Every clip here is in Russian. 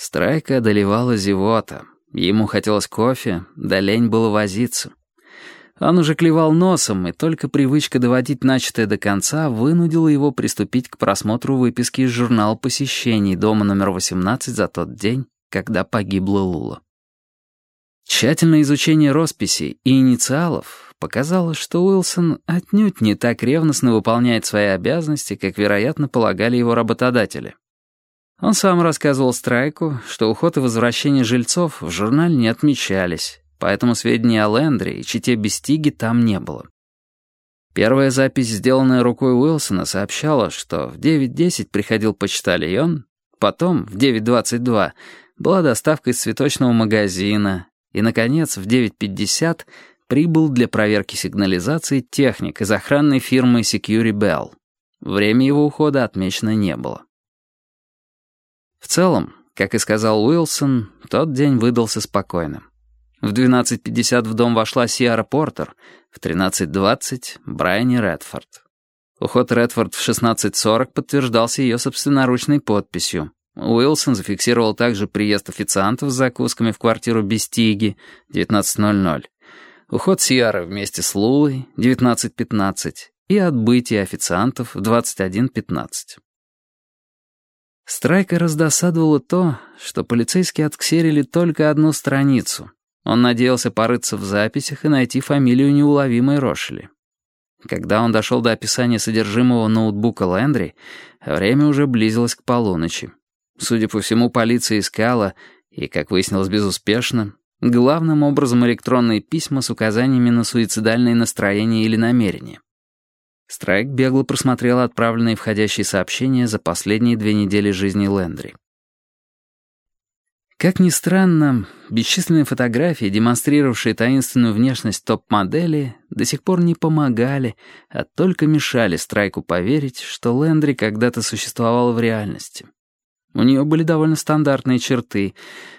Страйка одолевала зевота. Ему хотелось кофе, да лень было возиться. Он уже клевал носом, и только привычка доводить начатое до конца вынудила его приступить к просмотру выписки из журнала посещений дома номер 18 за тот день, когда погибла Лула. Тщательное изучение росписей и инициалов показало, что Уилсон отнюдь не так ревностно выполняет свои обязанности, как, вероятно, полагали его работодатели. Он сам рассказывал Страйку, что уход и возвращение жильцов в журнале не отмечались, поэтому сведений о Лендре и чите Бестиги там не было. Первая запись, сделанная рукой Уилсона, сообщала, что в 9.10 приходил почтальон, потом в 9.22 была доставка из цветочного магазина, и, наконец, в 9.50 прибыл для проверки сигнализации техник из охранной фирмы Security Bell. Время его ухода отмечено не было. В целом, как и сказал Уилсон, тот день выдался спокойным. В 12.50 в дом вошла Сиара Портер, в 13.20 — Брайани Редфорд. Уход Редфорд в 16.40 подтверждался ее собственноручной подписью. Уилсон зафиксировал также приезд официантов с закусками в квартиру Бестиги, 19.00. Уход Сиары вместе с Лулой, 19.15, и отбытие официантов в 21.15. Страйка раздосадовало то, что полицейские отксерили только одну страницу. Он надеялся порыться в записях и найти фамилию неуловимой Рошели. Когда он дошел до описания содержимого ноутбука Лэндри, время уже близилось к полуночи. Судя по всему, полиция искала, и, как выяснилось безуспешно, главным образом электронные письма с указаниями на суицидальные настроения или намерения. Страйк бегло просмотрел отправленные входящие сообщения за последние две недели жизни Лэндри. Как ни странно, бесчисленные фотографии, демонстрировавшие таинственную внешность топ-модели, до сих пор не помогали, а только мешали Страйку поверить, что Лэндри когда-то существовала в реальности. У нее были довольно стандартные черты,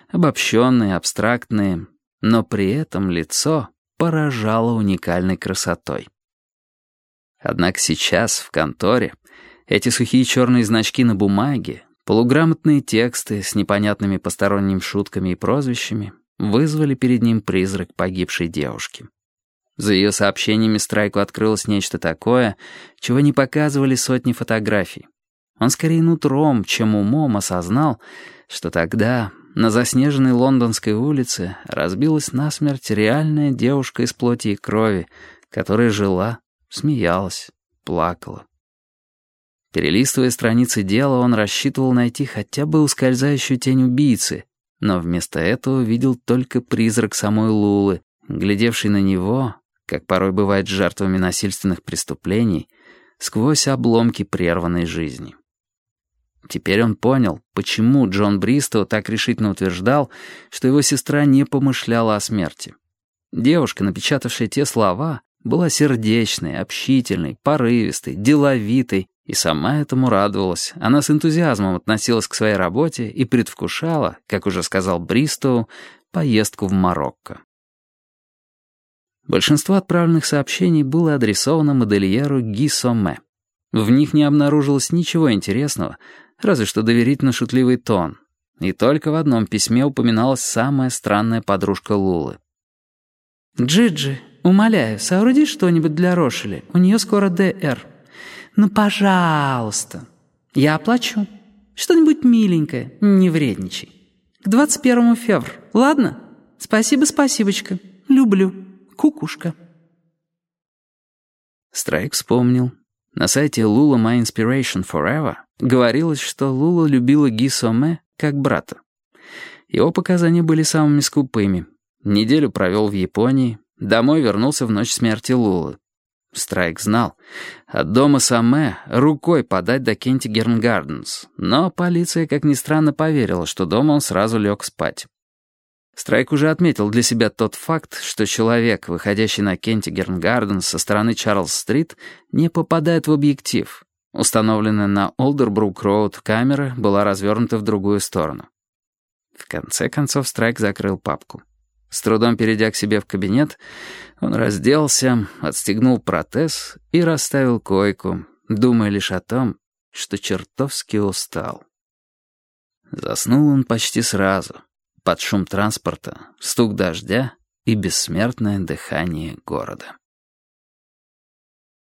обобщенные, абстрактные, но при этом лицо поражало уникальной красотой. Однако сейчас, в конторе, эти сухие черные значки на бумаге, полуграмотные тексты с непонятными посторонними шутками и прозвищами вызвали перед ним призрак погибшей девушки. За ее сообщениями Страйку открылось нечто такое, чего не показывали сотни фотографий. Он скорее нутром, чем умом осознал, что тогда на заснеженной лондонской улице разбилась насмерть реальная девушка из плоти и крови, которая жила, смеялась, плакала. Перелистывая страницы дела, он рассчитывал найти хотя бы ускользающую тень убийцы, но вместо этого видел только призрак самой Лулы, глядевший на него, как порой бывает с жертвами насильственных преступлений, сквозь обломки прерванной жизни. Теперь он понял, почему Джон Бристоу так решительно утверждал, что его сестра не помышляла о смерти. Девушка, напечатавшая те слова, была сердечной, общительной, порывистой, деловитой, и сама этому радовалась. Она с энтузиазмом относилась к своей работе и предвкушала, как уже сказал Бристоу, поездку в Марокко. Большинство отправленных сообщений было адресовано модельеру Ги Соме. В них не обнаружилось ничего интересного, разве что доверительно-шутливый тон. И только в одном письме упоминалась самая странная подружка Лулы. «Джиджи, умоляю, сооруди что-нибудь для Рошели. У нее скоро ДР. Ну, пожалуйста. Я оплачу. Что-нибудь миленькое, не вредничай. К 21 февр, ладно? Спасибо, спасибочка. Люблю. Кукушка». Страйк вспомнил. На сайте Lula My Inspiration Forever говорилось, что Лула любила Ги Соме как брата. Его показания были самыми скупыми. Неделю провел в Японии, домой вернулся в ночь смерти Лулы. Страйк знал, от дома Саме рукой подать до Кентигерн Гарденс, но полиция, как ни странно, поверила, что дома он сразу лег спать. Страйк уже отметил для себя тот факт, что человек, выходящий на Кентигерн Гарденс со стороны Чарльз-стрит, не попадает в объектив. Установленная на Олдербрук-роуд камера была развернута в другую сторону. В конце концов Страйк закрыл папку. С трудом перейдя к себе в кабинет, он разделся, отстегнул протез и расставил койку, думая лишь о том, что чертовски устал. Заснул он почти сразу, под шум транспорта, стук дождя и бессмертное дыхание города.